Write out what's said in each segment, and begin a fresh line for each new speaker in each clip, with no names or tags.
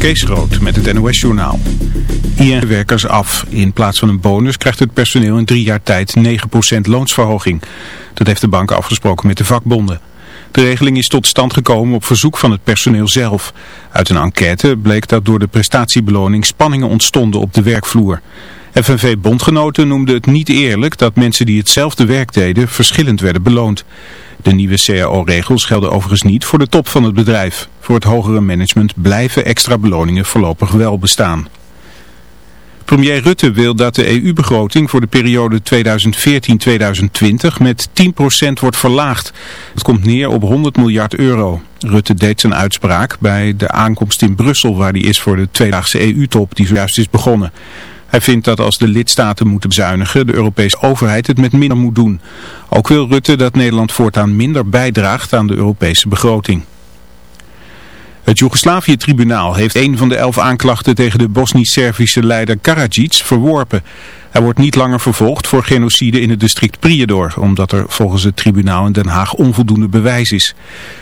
Kees Rood met het NOS-journaal. IN-werkers af. In plaats van een bonus krijgt het personeel in drie jaar tijd 9% loonsverhoging. Dat heeft de bank afgesproken met de vakbonden. De regeling is tot stand gekomen op verzoek van het personeel zelf. Uit een enquête bleek dat door de prestatiebeloning spanningen ontstonden op de werkvloer. FNV-bondgenoten noemden het niet eerlijk dat mensen die hetzelfde werk deden verschillend werden beloond. De nieuwe CAO-regels gelden overigens niet voor de top van het bedrijf. Voor het hogere management blijven extra beloningen voorlopig wel bestaan. Premier Rutte wil dat de EU-begroting voor de periode 2014-2020 met 10% wordt verlaagd. Het komt neer op 100 miljard euro. Rutte deed zijn uitspraak bij de aankomst in Brussel waar die is voor de tweedaagse EU-top die zojuist is begonnen. Hij vindt dat als de lidstaten moeten bezuinigen, de Europese overheid het met minder moet doen. Ook wil Rutte dat Nederland voortaan minder bijdraagt aan de Europese begroting. Het Joegoslavië-tribunaal heeft een van de elf aanklachten tegen de Bosnisch-Servische leider Karadzic verworpen. Hij wordt niet langer vervolgd voor genocide in het district Prijedor, omdat er volgens het tribunaal in Den Haag onvoldoende bewijs is.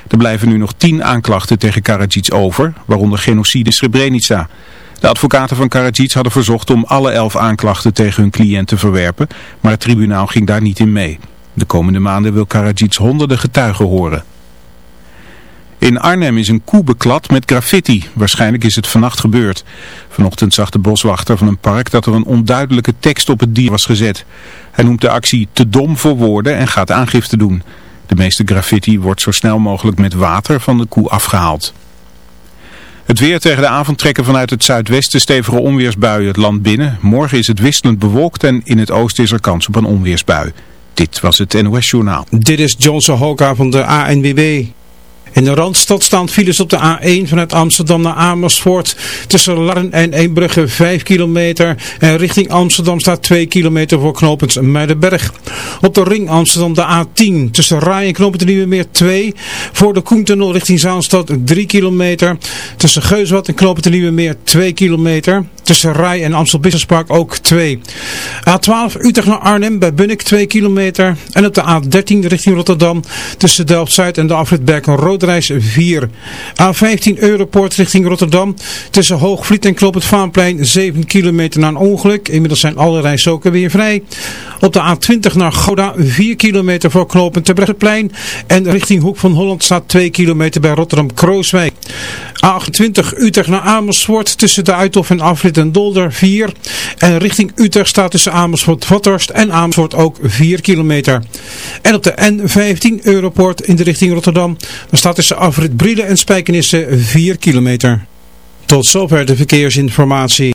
Er blijven nu nog tien aanklachten tegen Karadzic over, waaronder genocide in Srebrenica. De advocaten van Karadzic hadden verzocht om alle elf aanklachten tegen hun cliënt te verwerpen, maar het tribunaal ging daar niet in mee. De komende maanden wil Karadzic honderden getuigen horen. In Arnhem is een koe beklad met graffiti. Waarschijnlijk is het vannacht gebeurd. Vanochtend zag de boswachter van een park dat er een onduidelijke tekst op het dier was gezet. Hij noemt de actie te dom voor woorden en gaat aangifte doen. De meeste graffiti wordt zo snel mogelijk met water van de koe afgehaald. Het weer tegen de avond trekken vanuit het zuidwesten stevige onweersbuien het land binnen. Morgen is het wisselend bewolkt en in het oosten is er kans op een onweersbui. Dit was het NOS Journaal.
Dit is Johnson Hoka van de ANWB. In de Randstad staan files op de A1 vanuit Amsterdam naar Amersfoort. Tussen Larren en Eembrugge 5 kilometer. En richting Amsterdam staat 2 kilometer voor knooppunt Muidenberg. Op de ring Amsterdam de A10. Tussen Rai en knooppunt Nieuwe Meer 2. Voor de Koentunnel richting Zaanstad 3 kilometer. Tussen Geuswad en knooppunt Nieuwe Meer 2 kilometer. Tussen Rai en Amstel Business Park ook 2. A12 Utrecht naar Arnhem bij Bunnik 2 kilometer. En op de A13 richting Rotterdam. Tussen Delft-Zuid en de afrit Berken-Rood Roodreis 4. A15 Europort richting Rotterdam. Tussen Hoogvliet en Kloop het Vaanplein 7 kilometer na een ongeluk. Inmiddels zijn alle rijstroken weer vrij. Op de A20 naar Gouda 4 kilometer voor knooppunt Terbrechtseplein. En richting Hoek van Holland staat 2 kilometer bij Rotterdam-Krooswijk. A28 Utrecht naar Amersfoort tussen de Uithof en Afrit en Dolder 4. En richting Utrecht staat tussen Amersfoort-Vathorst en Amersfoort ook 4 kilometer. En op de N15 Europort in de richting Rotterdam. Staat tussen Afrit Brielen en Spijkenissen 4 kilometer. Tot zover de verkeersinformatie.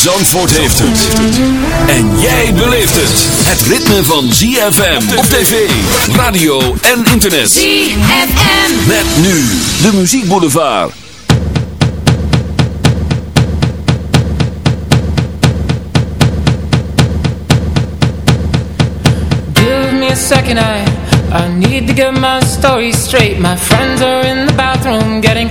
Zandvoort heeft het. En jij beleeft het. Het ritme van ZFM op tv, radio en internet.
ZFM.
Met nu de muziekboulevard.
Give me a second, I, I need to get my story straight. My friends are in the bathroom getting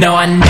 No, I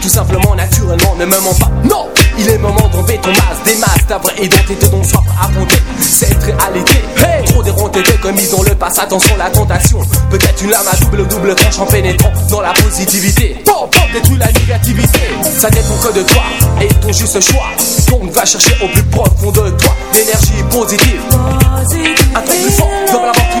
Tout simplement, naturellement, ne me mens pas Non il est moment d'enlever ton masque, des masques, ta vraie identité dont soif à affronter cette réalité. Hey Trop déronté commis dans le passé, attention la tentation. Peut-être une lame à double double tranche en pénétrant dans la positivité. Bon, bon, détruis la négativité. Ça dépend que de toi et ton juste choix. Donc va chercher au plus profond de toi l'énergie positive. Un truc plus fort, dans la mort qui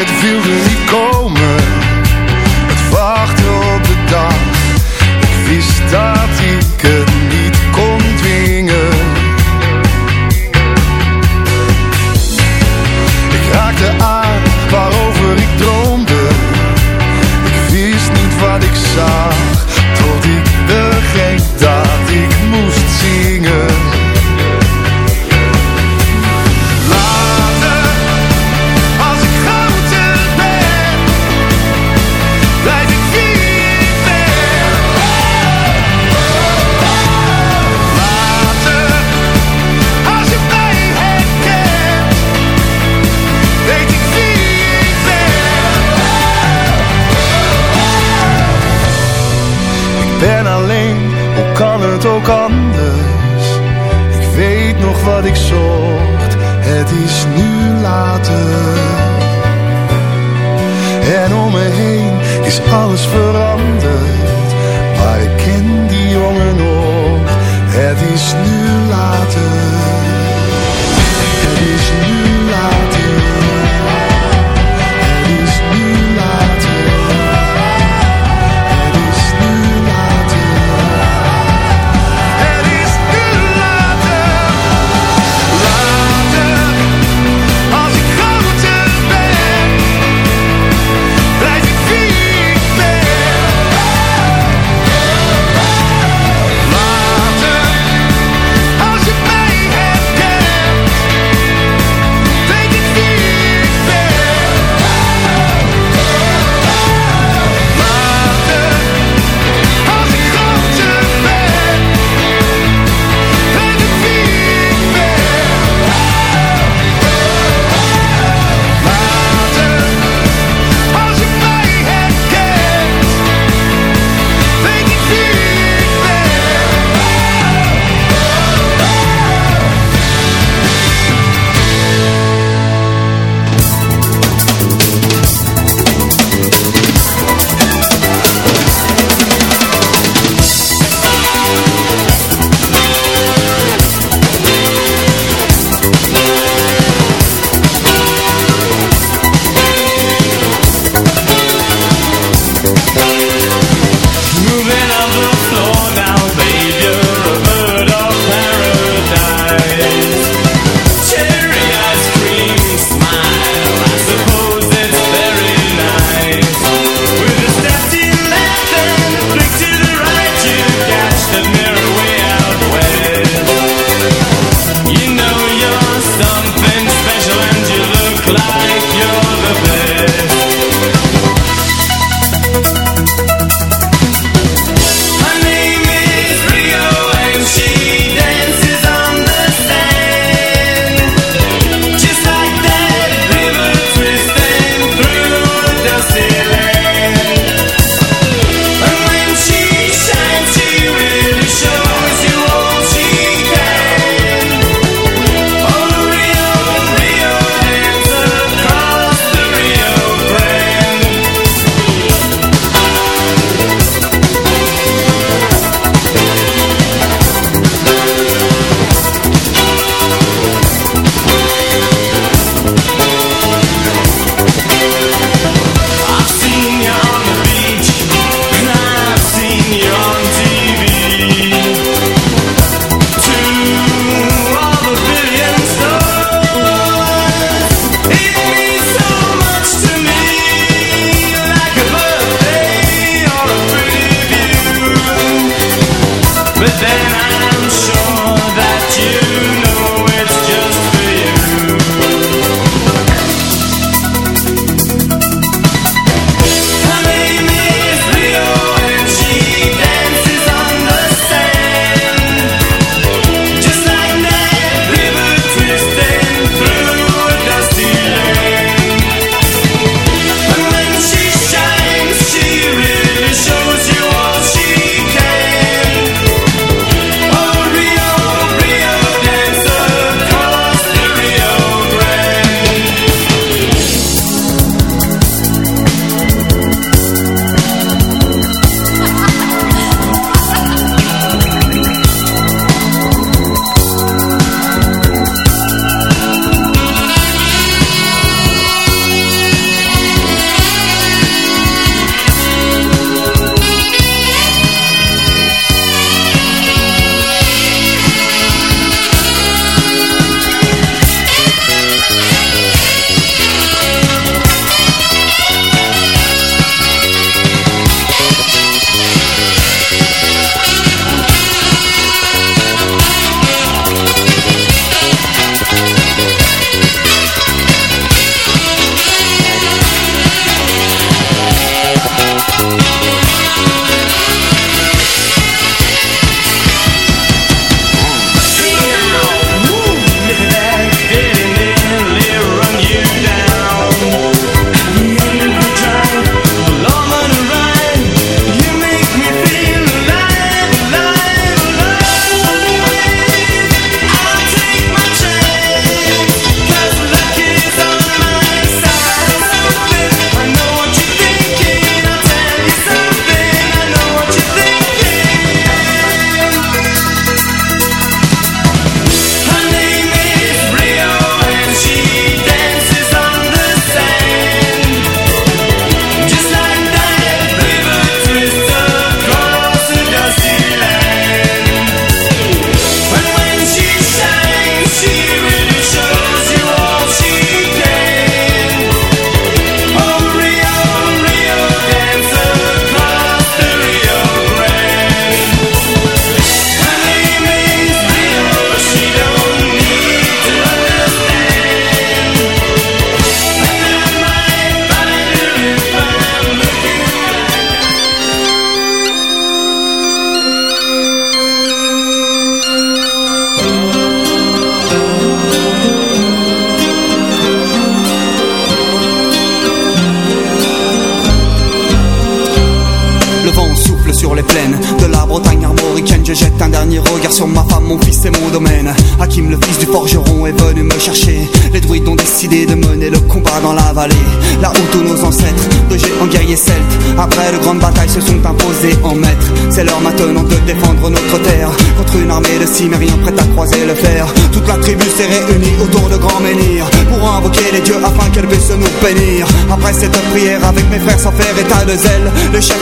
Het wilde niet komen. Het wachten op de dag. Ik wist dat ik het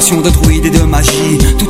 Incantations de druides et de magie, tout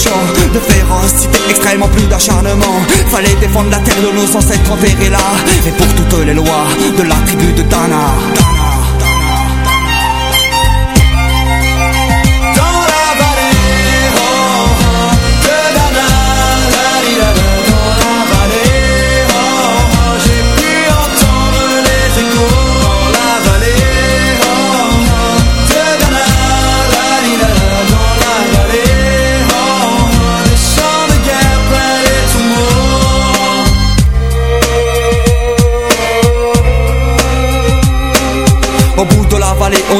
De férocité extrêmement plus d'acharnement. Fallait défendre la terre de nos ancêtres enterrés là. Et pour toutes les lois de la tribu de Dana.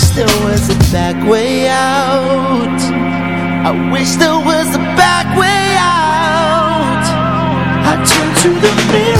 wish there was a back way out. I wish there was a back way out. I turned to the mirror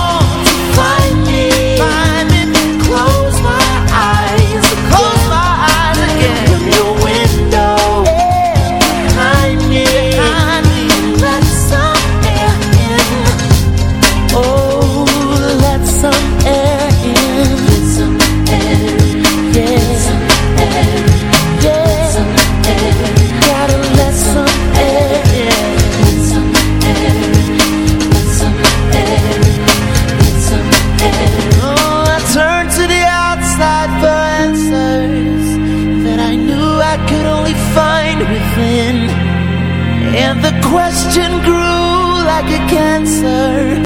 answer.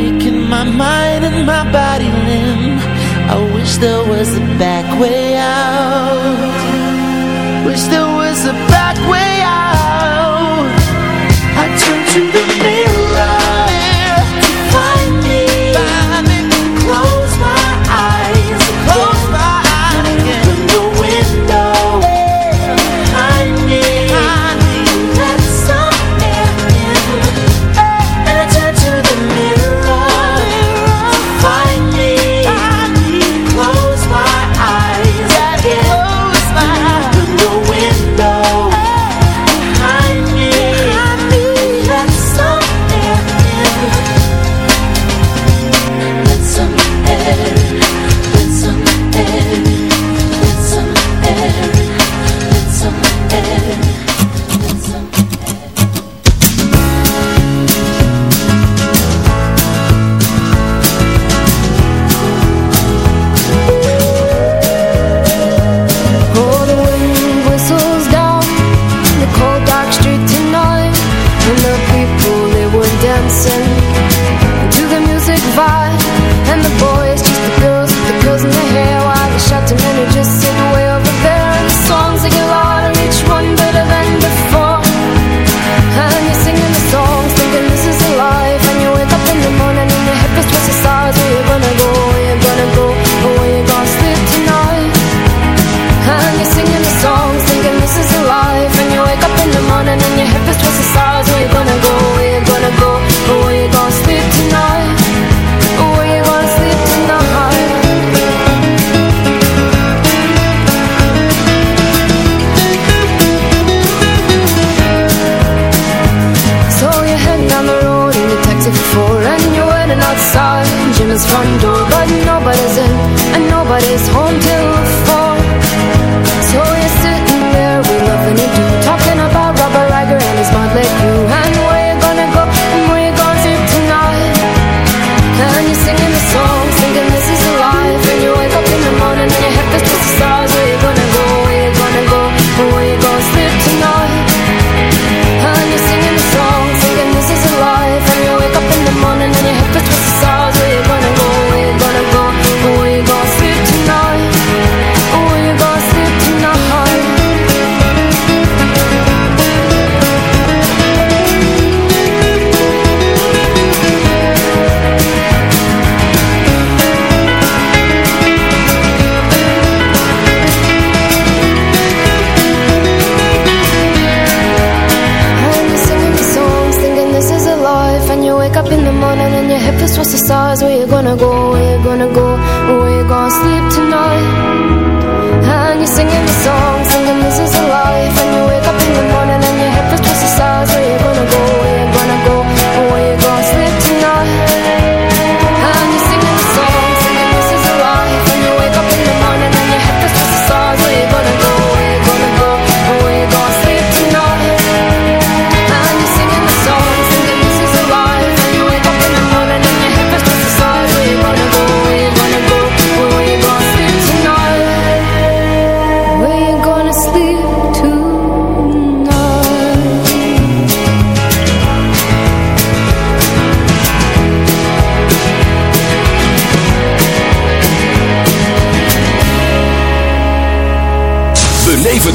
Making my mind and my body limp. I wish there was a back way out. Wish there was a back way out.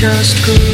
just
good.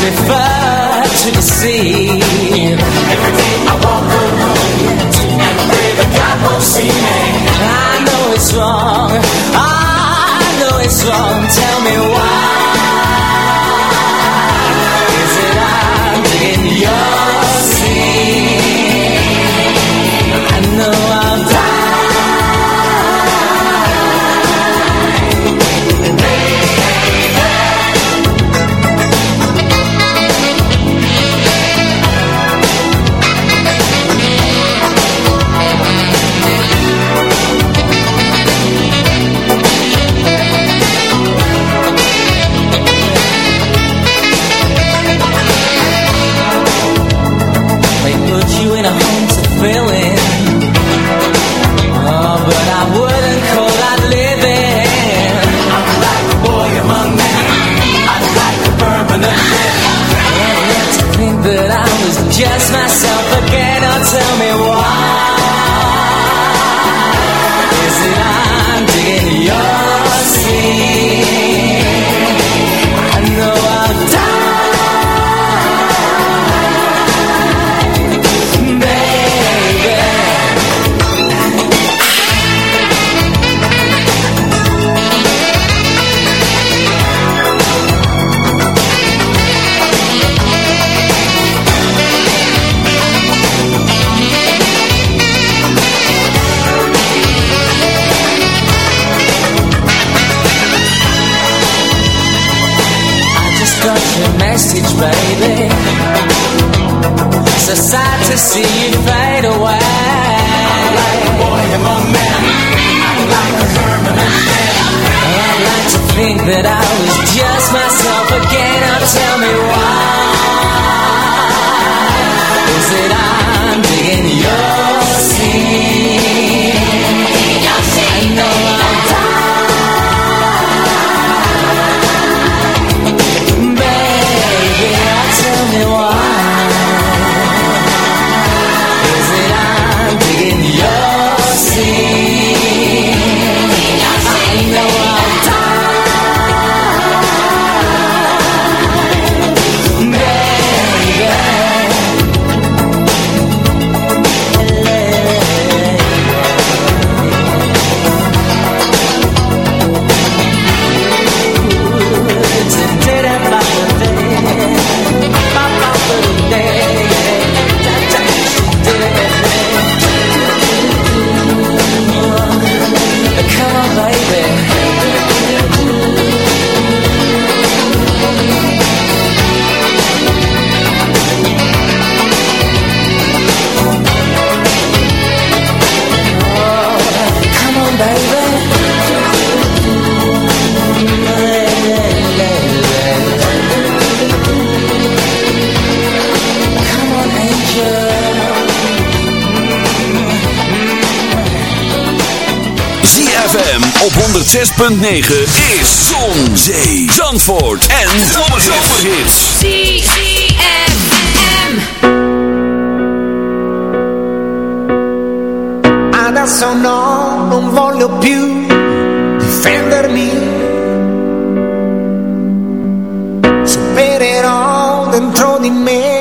prefer to deceive. Every day I walk alone And pray God won't see me I know it's wrong. I know it's wrong. Tell me why. that I was just myself again. Now tell me why. 106.9 is
Zon, Zee, Zandvoort en Zomerhits.
ZFM.
Adesso no, non voglio più difendermi. Supererò dentro di me.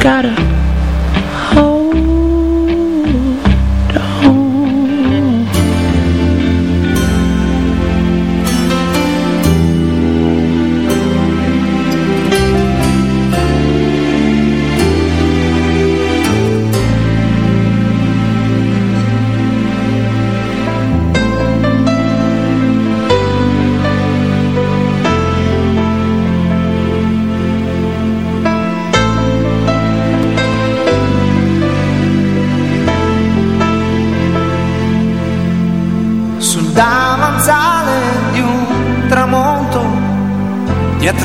Gotta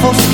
fosco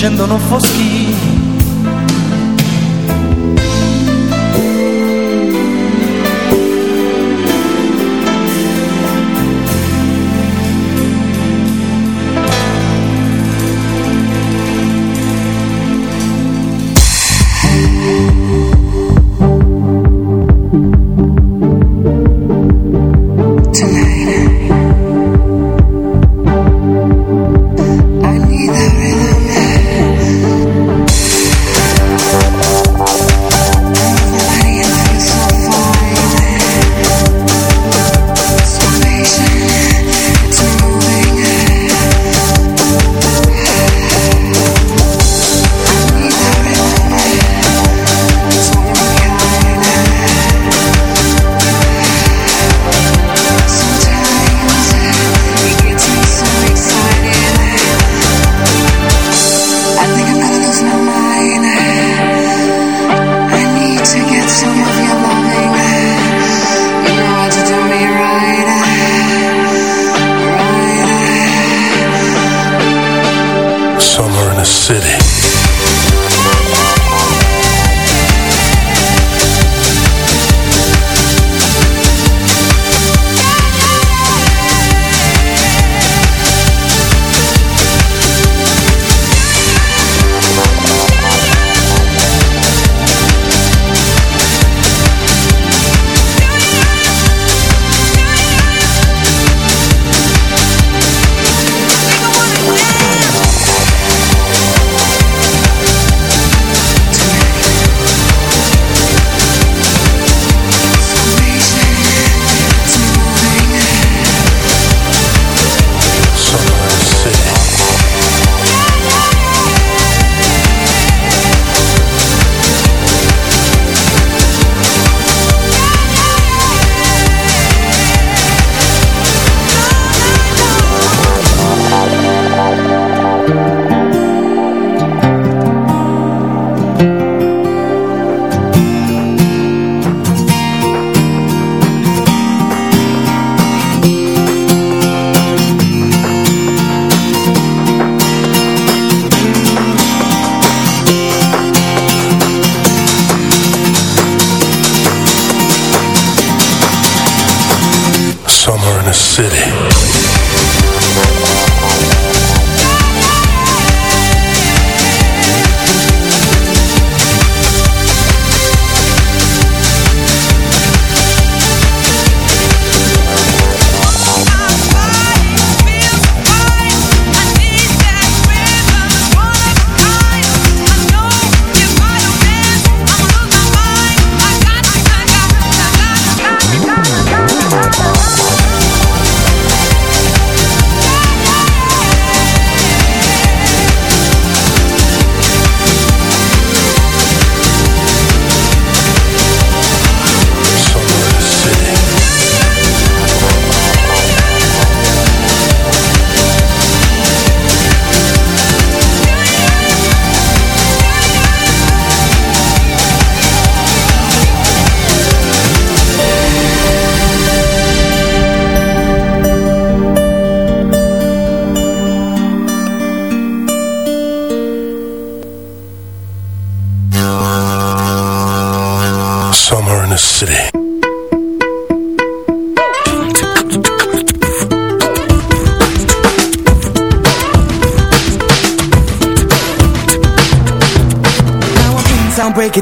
scendo non foschi